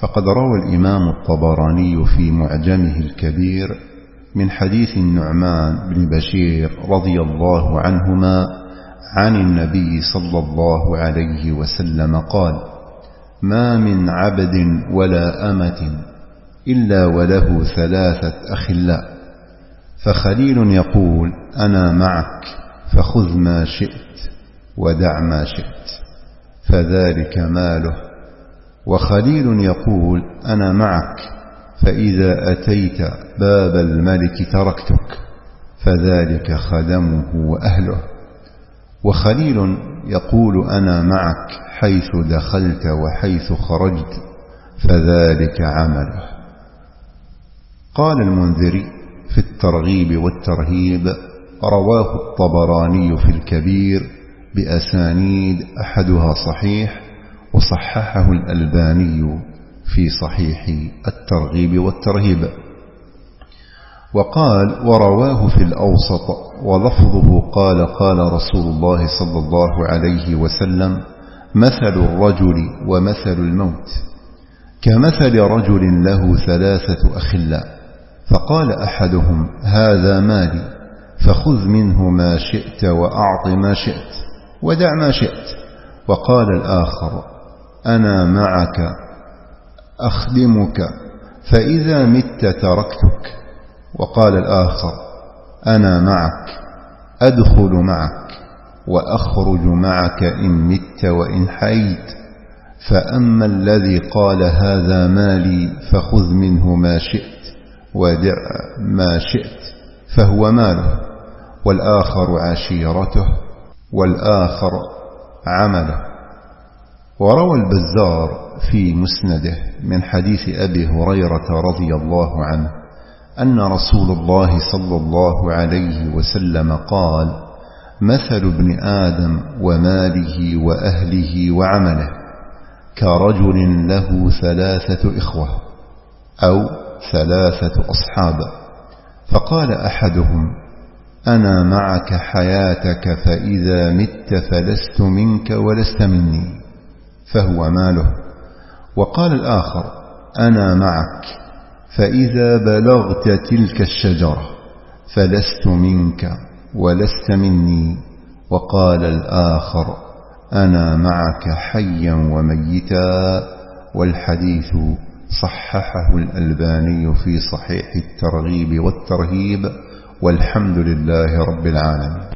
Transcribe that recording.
فقد روى الإمام الطبراني في معجمه الكبير من حديث النعمان بن بشير رضي الله عنهما عن النبي صلى الله عليه وسلم قال ما من عبد ولا أمة إلا وله ثلاثة أخلاء فخليل يقول أنا معك فخذ ما شئت ودع ما شئت فذلك ماله وخليل يقول أنا معك فإذا أتيت باب الملك تركتك فذلك خدمه وأهله. وخليل يقول أنا معك حيث دخلت وحيث خرجت فذلك عمله. قال المنذري في الترغيب والترهيب رواه الطبراني في الكبير بأسانيد أحدها صحيح وصححه الألباني في صحيح الترغيب والترهيب. وقال ورواه في الأوسط ولفظه قال قال رسول الله صلى الله عليه وسلم مثل الرجل ومثل الموت كمثل رجل له ثلاثة أخلاء فقال أحدهم هذا مالي فخذ منه ما شئت وأعط ما شئت ودع ما شئت. وقال الآخر أنا معك أخدمك فإذا مت تركتك. وقال الآخر أنا معك أدخل معك وأخرج معك إن مت وإن حيت فأما الذي قال هذا مالي فخذ منه ما شئت ودع ما شئت فهو ماله. والآخر عشيرته والآخر عمله. وروى البزار في مسنده من حديث أبي هريرة رضي الله عنه أن رسول الله صلى الله عليه وسلم قال مثل ابن آدم وماله وأهله وعمله كرجل له ثلاثة إخوة أو ثلاثة أصحاب. فقال أحدهم أنا معك حياتك فإذا مت فلست منك ولست مني. فهو ماله. وقال الآخر أنا معك فإذا بلغت تلك الشجرة فلست منك ولست مني. وقال الآخر أنا معك حيا وميتا. والحديث صححه الألباني في صحيح الترغيب والترهيب. والحمد لله رب العالمين.